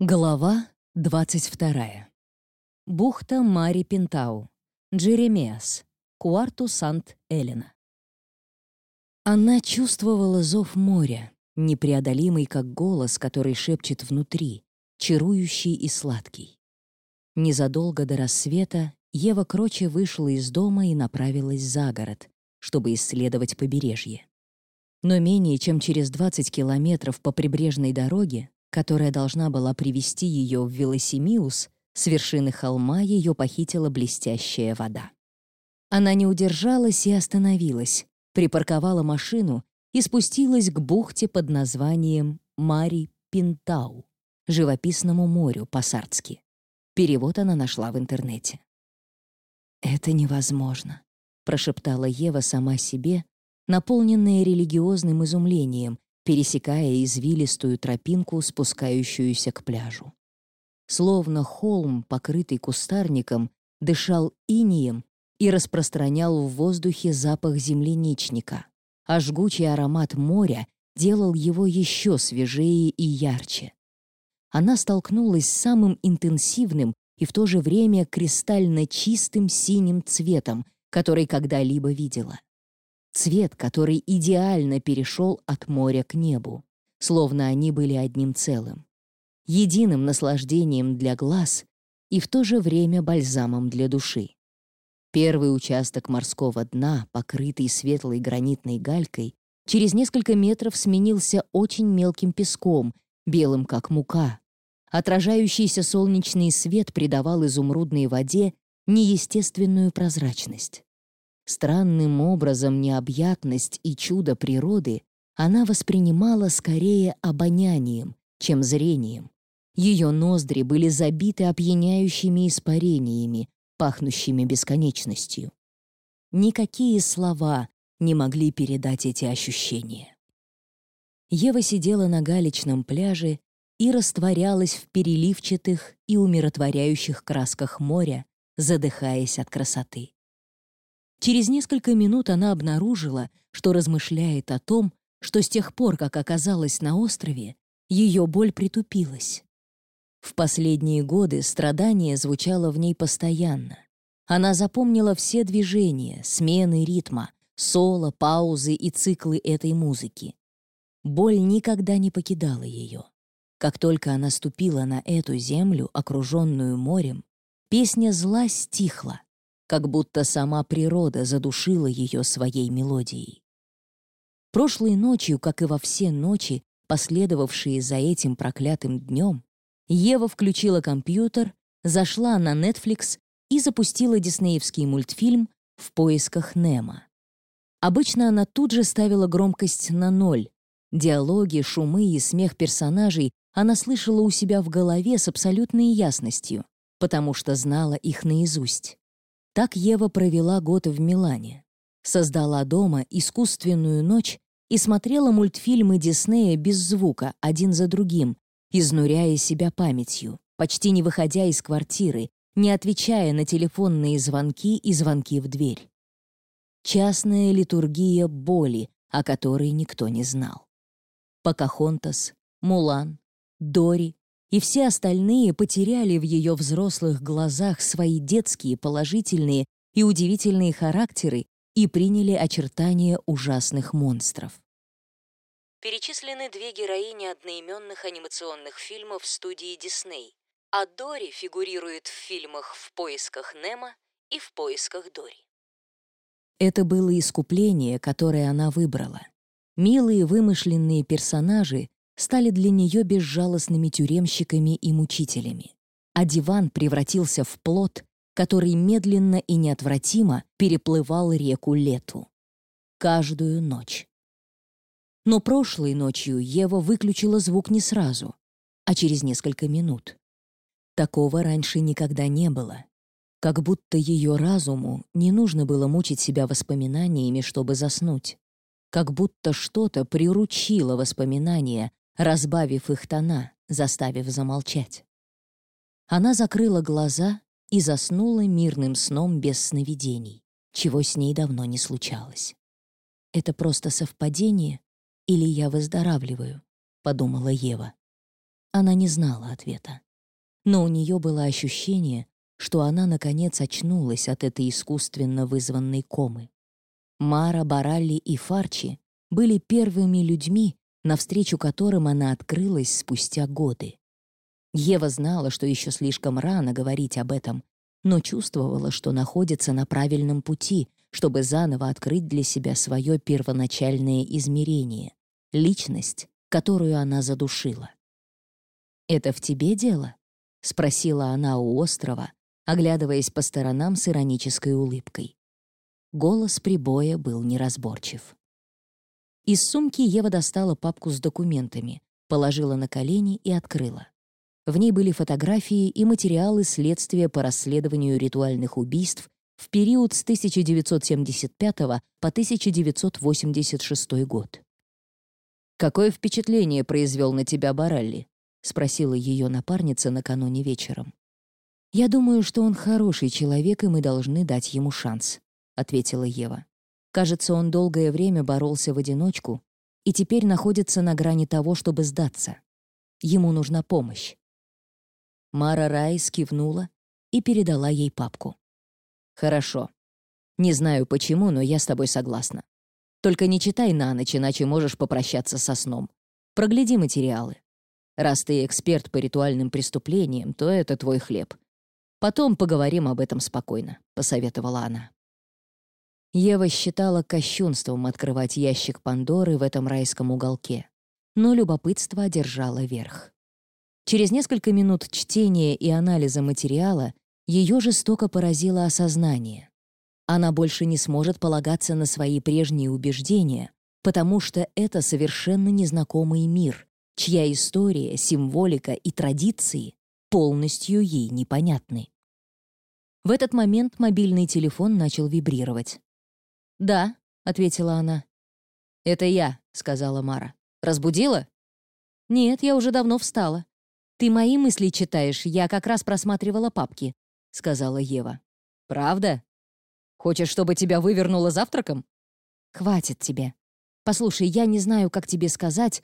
Глава 22. Бухта Мари Пентау. Джеремеас. Куарту Сант-Элена. Она чувствовала зов моря, непреодолимый как голос, который шепчет внутри, чарующий и сладкий. Незадолго до рассвета Ева Кроче вышла из дома и направилась за город, чтобы исследовать побережье. Но менее чем через 20 километров по прибрежной дороге которая должна была привести ее в Велосимиус, с вершины холма ее похитила блестящая вода. Она не удержалась и остановилась, припарковала машину и спустилась к бухте под названием Мари Пинтау, живописному морю по-сардски. Перевод она нашла в интернете. «Это невозможно», — прошептала Ева сама себе, наполненная религиозным изумлением, пересекая извилистую тропинку, спускающуюся к пляжу. Словно холм, покрытый кустарником, дышал инием и распространял в воздухе запах земляничника, а жгучий аромат моря делал его еще свежее и ярче. Она столкнулась с самым интенсивным и в то же время кристально чистым синим цветом, который когда-либо видела цвет, который идеально перешел от моря к небу, словно они были одним целым, единым наслаждением для глаз и в то же время бальзамом для души. Первый участок морского дна, покрытый светлой гранитной галькой, через несколько метров сменился очень мелким песком, белым как мука. Отражающийся солнечный свет придавал изумрудной воде неестественную прозрачность. Странным образом необъятность и чудо природы она воспринимала скорее обонянием, чем зрением. Ее ноздри были забиты опьяняющими испарениями, пахнущими бесконечностью. Никакие слова не могли передать эти ощущения. Ева сидела на галечном пляже и растворялась в переливчатых и умиротворяющих красках моря, задыхаясь от красоты. Через несколько минут она обнаружила, что размышляет о том, что с тех пор, как оказалась на острове, ее боль притупилась. В последние годы страдание звучало в ней постоянно. Она запомнила все движения, смены ритма, соло, паузы и циклы этой музыки. Боль никогда не покидала ее. Как только она ступила на эту землю, окруженную морем, песня зла стихла, как будто сама природа задушила ее своей мелодией. Прошлой ночью, как и во все ночи, последовавшие за этим проклятым днем, Ева включила компьютер, зашла на Netflix и запустила диснеевский мультфильм «В поисках Немо». Обычно она тут же ставила громкость на ноль. Диалоги, шумы и смех персонажей она слышала у себя в голове с абсолютной ясностью, потому что знала их наизусть. Так Ева провела год в Милане. Создала дома искусственную ночь и смотрела мультфильмы Диснея без звука, один за другим, изнуряя себя памятью, почти не выходя из квартиры, не отвечая на телефонные звонки и звонки в дверь. Частная литургия боли, о которой никто не знал. Покахонтас, Мулан, Дори, и все остальные потеряли в ее взрослых глазах свои детские положительные и удивительные характеры и приняли очертания ужасных монстров. Перечислены две героини одноименных анимационных фильмов студии Дисней, а Дори фигурирует в фильмах «В поисках Немо» и «В поисках Дори». Это было искупление, которое она выбрала. Милые вымышленные персонажи, стали для нее безжалостными тюремщиками и мучителями, а диван превратился в плод, который медленно и неотвратимо переплывал реку Лету. Каждую ночь. Но прошлой ночью Ева выключила звук не сразу, а через несколько минут. Такого раньше никогда не было. Как будто ее разуму не нужно было мучить себя воспоминаниями, чтобы заснуть. Как будто что-то приручило воспоминания, разбавив их тона, заставив замолчать. Она закрыла глаза и заснула мирным сном без сновидений, чего с ней давно не случалось. «Это просто совпадение или я выздоравливаю?» — подумала Ева. Она не знала ответа. Но у нее было ощущение, что она, наконец, очнулась от этой искусственно вызванной комы. Мара, Баралли и Фарчи были первыми людьми, навстречу которым она открылась спустя годы. Ева знала, что еще слишком рано говорить об этом, но чувствовала, что находится на правильном пути, чтобы заново открыть для себя свое первоначальное измерение — личность, которую она задушила. «Это в тебе дело?» — спросила она у острова, оглядываясь по сторонам с иронической улыбкой. Голос прибоя был неразборчив. Из сумки Ева достала папку с документами, положила на колени и открыла. В ней были фотографии и материалы следствия по расследованию ритуальных убийств в период с 1975 по 1986 год. «Какое впечатление произвел на тебя Баралли?» — спросила ее напарница накануне вечером. «Я думаю, что он хороший человек, и мы должны дать ему шанс», — ответила Ева. «Кажется, он долгое время боролся в одиночку и теперь находится на грани того, чтобы сдаться. Ему нужна помощь». Мара Райс кивнула и передала ей папку. «Хорошо. Не знаю почему, но я с тобой согласна. Только не читай на ночь, иначе можешь попрощаться со сном. Прогляди материалы. Раз ты эксперт по ритуальным преступлениям, то это твой хлеб. Потом поговорим об этом спокойно», — посоветовала она. Ева считала кощунством открывать ящик Пандоры в этом райском уголке, но любопытство одержало верх. Через несколько минут чтения и анализа материала ее жестоко поразило осознание. Она больше не сможет полагаться на свои прежние убеждения, потому что это совершенно незнакомый мир, чья история, символика и традиции полностью ей непонятны. В этот момент мобильный телефон начал вибрировать. «Да», — ответила она. «Это я», — сказала Мара. «Разбудила?» «Нет, я уже давно встала. Ты мои мысли читаешь, я как раз просматривала папки», — сказала Ева. «Правда? Хочешь, чтобы тебя вывернуло завтраком?» «Хватит тебе. Послушай, я не знаю, как тебе сказать,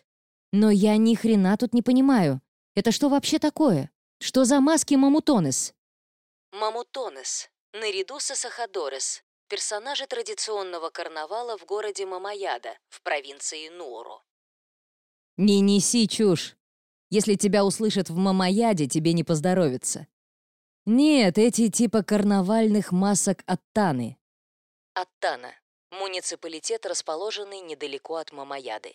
но я ни хрена тут не понимаю. Это что вообще такое? Что за маски Мамутонес? Мамутонес. Наряду с Асахадорес. Персонажи традиционного карнавала в городе Мамаяда в провинции Нуору. Не неси чушь. Если тебя услышат в Мамаяде, тебе не поздоровится. Нет, эти типа карнавальных масок Аттаны. Аттана. Муниципалитет, расположенный недалеко от Мамаяды.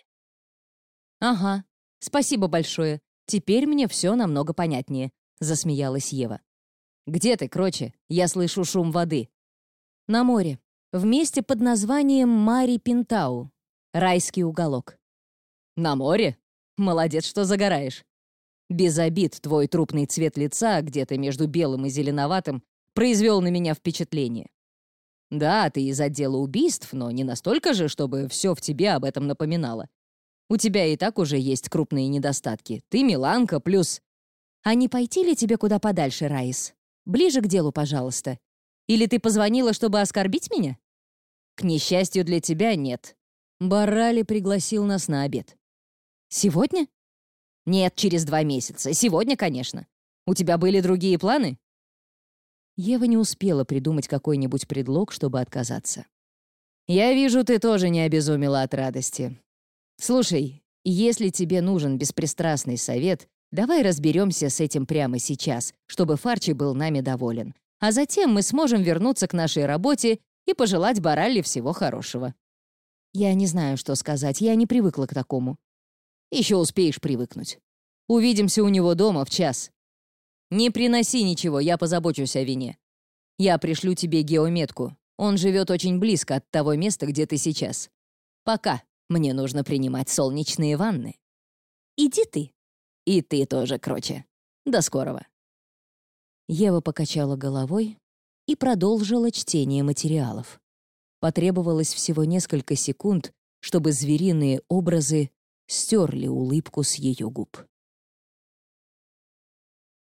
«Ага, спасибо большое. Теперь мне все намного понятнее», — засмеялась Ева. «Где ты, Кроче? Я слышу шум воды». «На море. В месте под названием Мари Пинтау. Райский уголок». «На море? Молодец, что загораешь. Без обид твой трупный цвет лица, где-то между белым и зеленоватым, произвел на меня впечатление. Да, ты из отдела убийств, но не настолько же, чтобы все в тебе об этом напоминало. У тебя и так уже есть крупные недостатки. Ты Миланка плюс... А не пойти ли тебе куда подальше, Раис? Ближе к делу, пожалуйста. Или ты позвонила, чтобы оскорбить меня? К несчастью для тебя, нет. Барали пригласил нас на обед. Сегодня? Нет, через два месяца. Сегодня, конечно. У тебя были другие планы? Ева не успела придумать какой-нибудь предлог, чтобы отказаться. «Я вижу, ты тоже не обезумела от радости. «Слушай, если тебе нужен беспристрастный совет, давай разберемся с этим прямо сейчас, чтобы Фарчи был нами доволен. А затем мы сможем вернуться к нашей работе и пожелать Баралли всего хорошего». «Я не знаю, что сказать, я не привыкла к такому». «Еще успеешь привыкнуть. Увидимся у него дома в час. Не приноси ничего, я позабочусь о вине. Я пришлю тебе геометку. Он живет очень близко от того места, где ты сейчас. Пока». Мне нужно принимать солнечные ванны. Иди ты. И ты тоже, Кроче. До скорого. Ева покачала головой и продолжила чтение материалов. Потребовалось всего несколько секунд, чтобы звериные образы стерли улыбку с ее губ.